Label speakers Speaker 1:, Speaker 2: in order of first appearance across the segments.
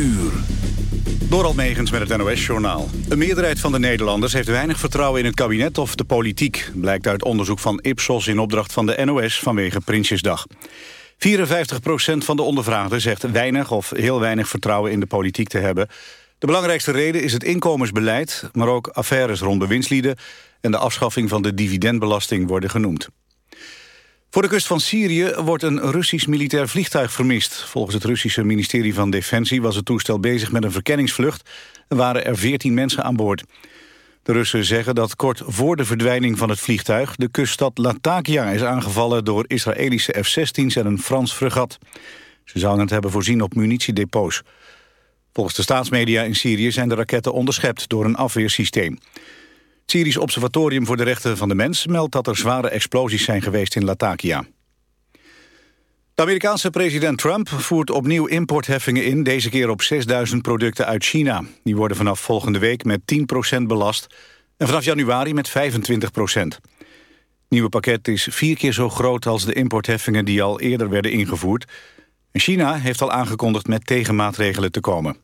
Speaker 1: uur. Door Megens met het NOS-journaal. Een meerderheid van de Nederlanders heeft weinig vertrouwen in het kabinet of de politiek. Blijkt uit onderzoek van Ipsos in opdracht van de NOS vanwege Prinsjesdag. 54% van de ondervraagden zegt weinig of heel weinig vertrouwen in de politiek te hebben. De belangrijkste reden is het inkomensbeleid, maar ook affaires rond bewindslieden... en de afschaffing van de dividendbelasting worden genoemd. Voor de kust van Syrië wordt een Russisch militair vliegtuig vermist. Volgens het Russische ministerie van Defensie was het toestel bezig met een verkenningsvlucht... en waren er 14 mensen aan boord. De Russen zeggen dat kort voor de verdwijning van het vliegtuig... de kuststad Latakia is aangevallen door Israëlische F-16's en een Frans fregat. Ze zouden het hebben voorzien op munitiedepots. Volgens de staatsmedia in Syrië zijn de raketten onderschept door een afweersysteem. Syrisch Observatorium voor de Rechten van de Mens meldt dat er zware explosies zijn geweest in Latakia. De Amerikaanse president Trump voert opnieuw importheffingen in, deze keer op 6000 producten uit China. Die worden vanaf volgende week met 10% belast en vanaf januari met 25%. Het nieuwe pakket is vier keer zo groot als de importheffingen die al eerder werden ingevoerd. China heeft al aangekondigd met tegenmaatregelen te komen.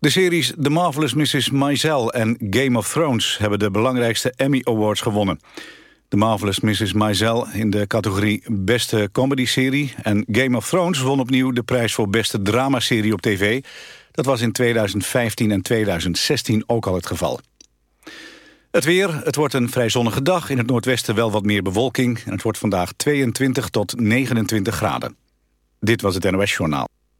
Speaker 1: De series The Marvelous Mrs. Maisel en Game of Thrones... hebben de belangrijkste Emmy Awards gewonnen. The Marvelous Mrs. Maisel in de categorie Beste Comedy-serie... en Game of Thrones won opnieuw de prijs voor Beste Dramaserie op tv. Dat was in 2015 en 2016 ook al het geval. Het weer, het wordt een vrij zonnige dag. In het noordwesten wel wat meer bewolking. En het wordt vandaag 22 tot 29 graden. Dit was het NOS Journaal.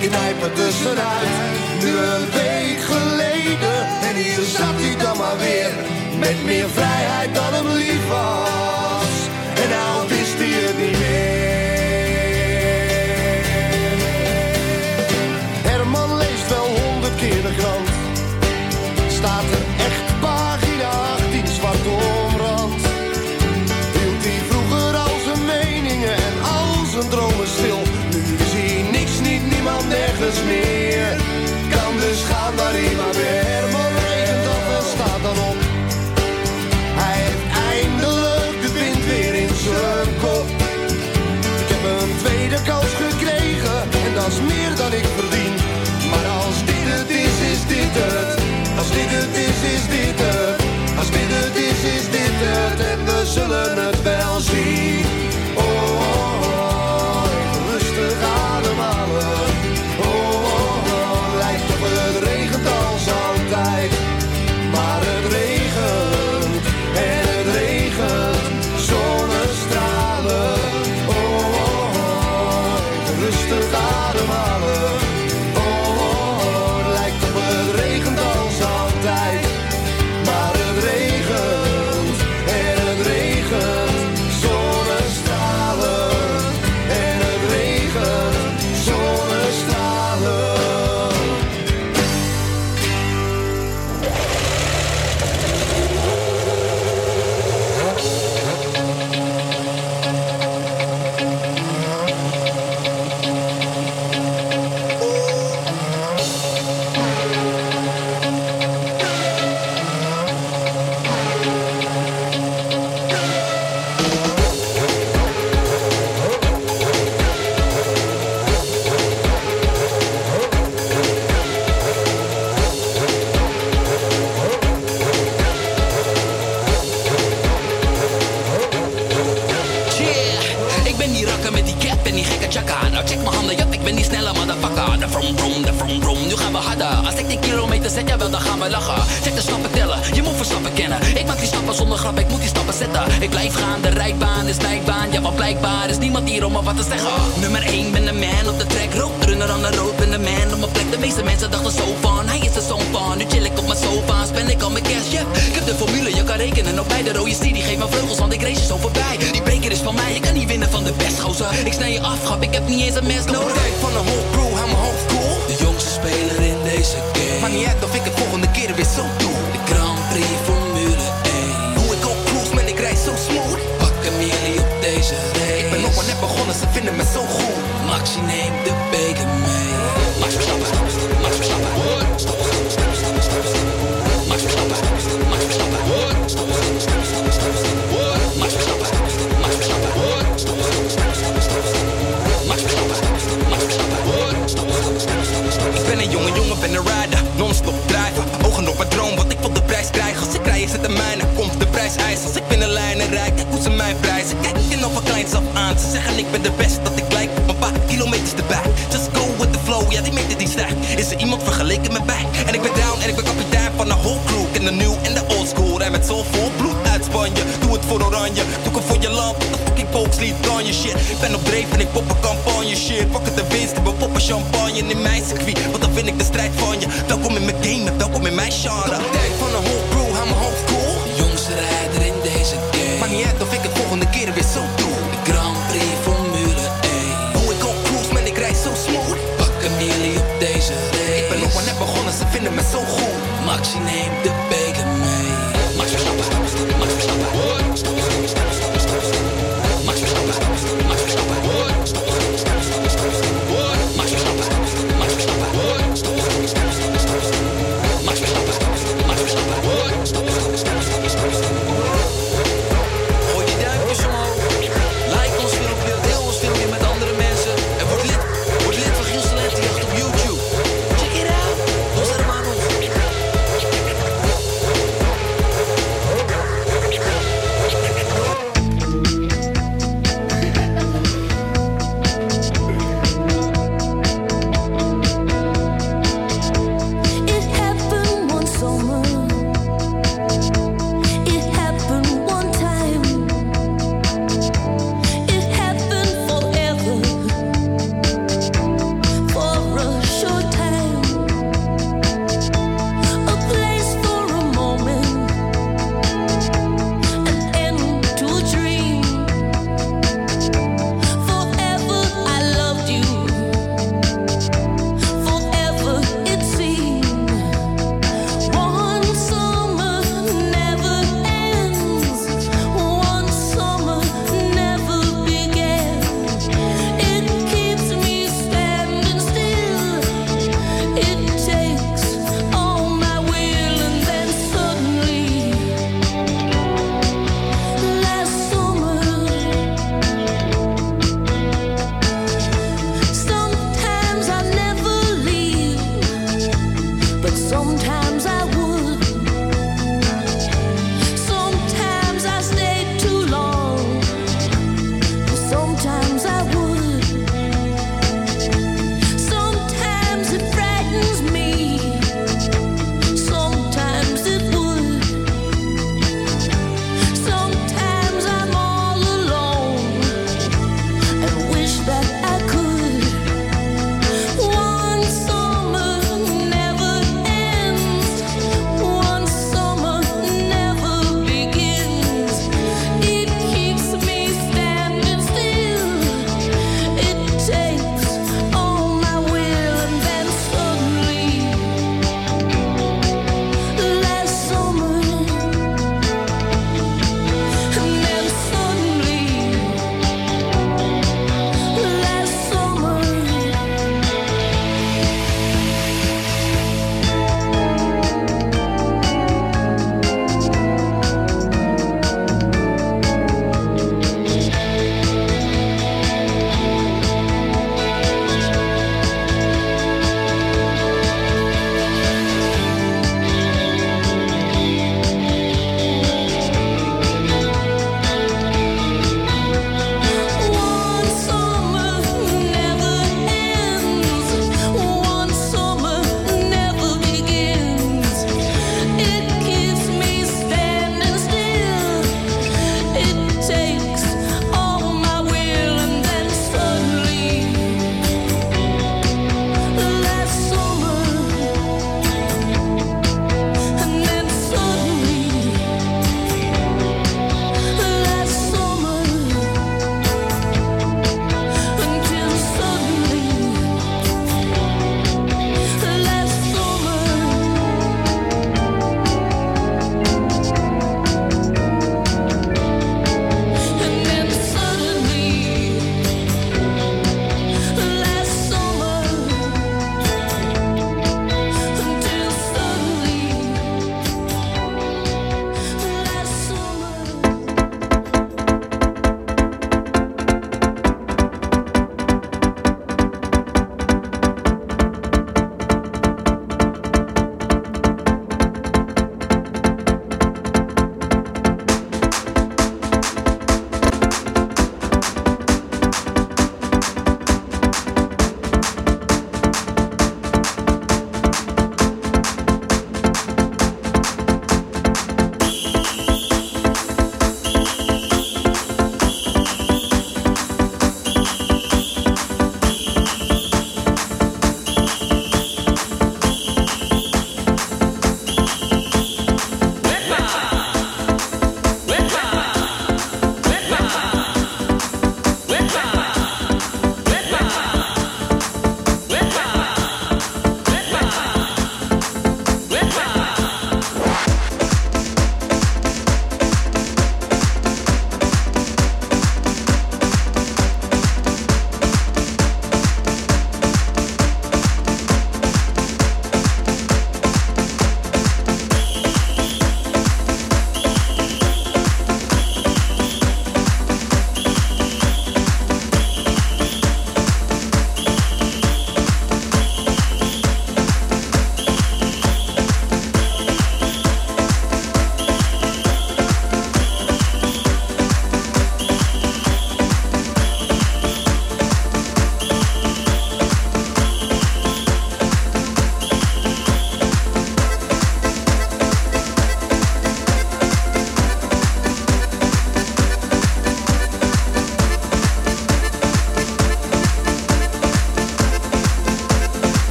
Speaker 2: knijpen tussenuit. Nu een
Speaker 3: beetje je in
Speaker 4: mijn circuit, want dan vind ik de strijd van je. Welkom in mijn game en welkom in mijn genre. Tijd van een whole crew, hou mijn hoofd cool.
Speaker 3: De jongste rijder in deze game.
Speaker 4: Maar niet uit of ik het volgende keer weer zo doe.
Speaker 3: De Grand Prix Formule 1.
Speaker 4: Hoe ik ook cruise, man, ik rijd zo smooth.
Speaker 3: Pakken jullie op deze race.
Speaker 4: Ik ben nog maar net begonnen, ze vinden me zo goed.
Speaker 3: Maxi neemt de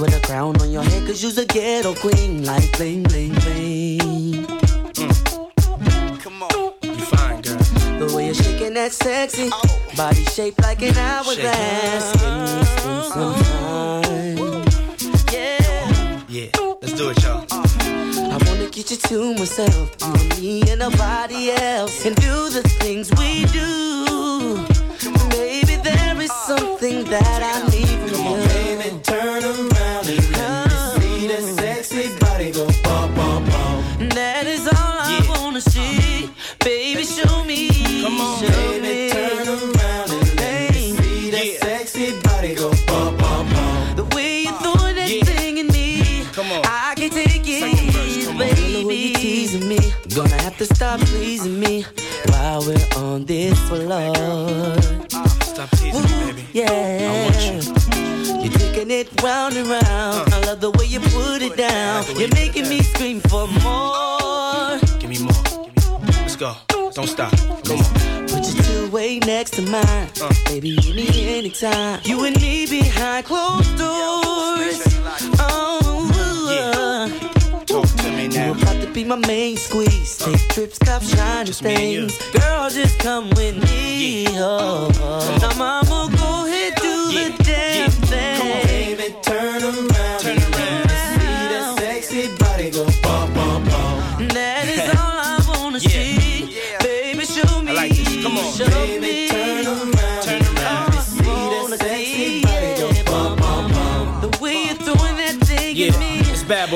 Speaker 5: with a crown on your head, cause you's a ghetto queen, like bling, bling, bling.
Speaker 6: Mm. Come on, you fine, girl.
Speaker 5: The way you're shaking that sexy oh. body shaped like an hourglass. Give me spend some time. Yeah.
Speaker 6: Yeah, let's do it, y'all.
Speaker 5: I wanna get you to myself, uh, me and nobody else, and do the things we do
Speaker 6: on
Speaker 5: this floor.
Speaker 6: Stop teasing me, baby.
Speaker 5: Yeah. I want you. You're taking it round and round. Uh. I love the way you put it down. Like You're making you me scream for more.
Speaker 6: Give me more. Let's go. Don't stop. Come on.
Speaker 5: Put your two way next to mine. Uh. Baby, you need me anytime. You and me behind closed doors. Oh,
Speaker 6: yeah.
Speaker 5: You about to be my main squeeze. Take trips, cop shiny things. Girl, just come with me. Yeah. Oh, oh. Now, mama, go ahead, do yeah. the damn yeah. thing.
Speaker 6: Come on, baby, turn around. Turn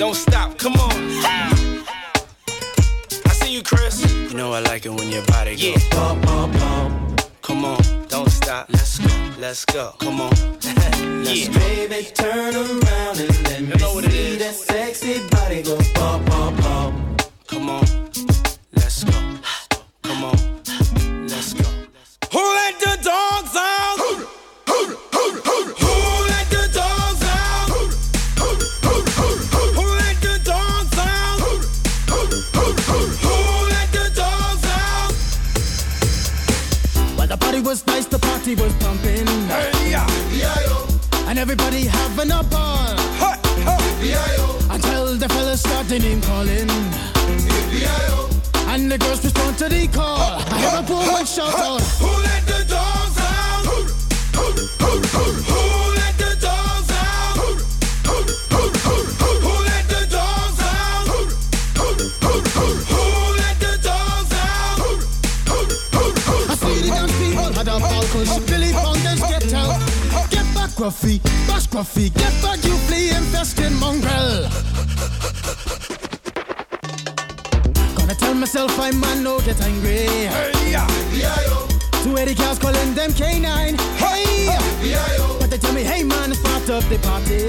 Speaker 6: Don't stop, come on. I see you, Chris. You know I like it when your body goes. Yeah. Bum, bum, bum. Come on, don't stop. Let's go, let's go. Come on. let's yeah. Baby, turn around and let me know what it see is. that sexy body go bum, bum, bum. Come on, let's go. Come on, let's go. Who let the dogs out?
Speaker 7: Party was pumping.
Speaker 6: Hey, yeah.
Speaker 7: And everybody having a ball.
Speaker 6: Hey, hey.
Speaker 7: Until the fellas started name calling. And the girls respond to the call. I hear a shout out.
Speaker 6: Who let
Speaker 7: Gruffy, bash Gruffy, get back, you flea infested mongrel. Gonna tell myself I man no get angry.
Speaker 6: Hey, yeah.
Speaker 7: Two Eddie cows calling them K9. Hey, but they tell me, hey man, start up the party.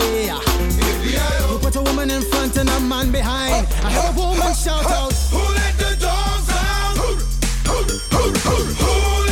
Speaker 7: You put a woman in front and a man behind. I have a woman shout out.
Speaker 6: Who let the dogs out? Who, who, who, who, who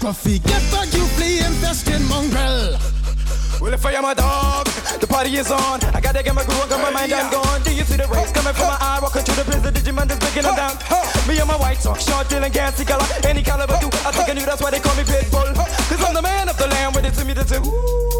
Speaker 7: Bash Gruffy. Get back, you flea infested mongrel.
Speaker 6: Well, if I am a dog, the party is on. I gotta get my groove on, got my mind, I'm gone. Do you see the rays coming from my eye? Walking through the prison, Digimon just breaking them down. Me and my white socks, short, and gassy color. Any caliber, do I think I knew that's why they call me Pitbull. Cause I'm the man of the land, with it to me to do.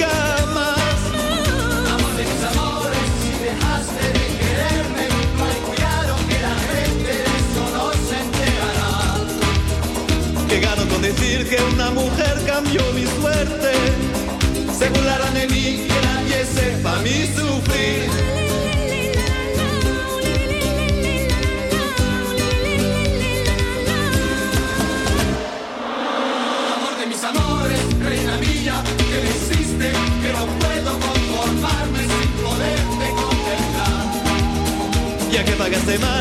Speaker 8: decir que una mujer cambió mi suerte. Se burlarán de mí, que nadie sepa mi sufrir. Amor de
Speaker 9: mis amores, reina mía, que me hiciste, que no puedo conformarme sin poderte contemplar.
Speaker 8: Ya que pagaste mal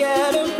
Speaker 8: get a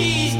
Speaker 10: she's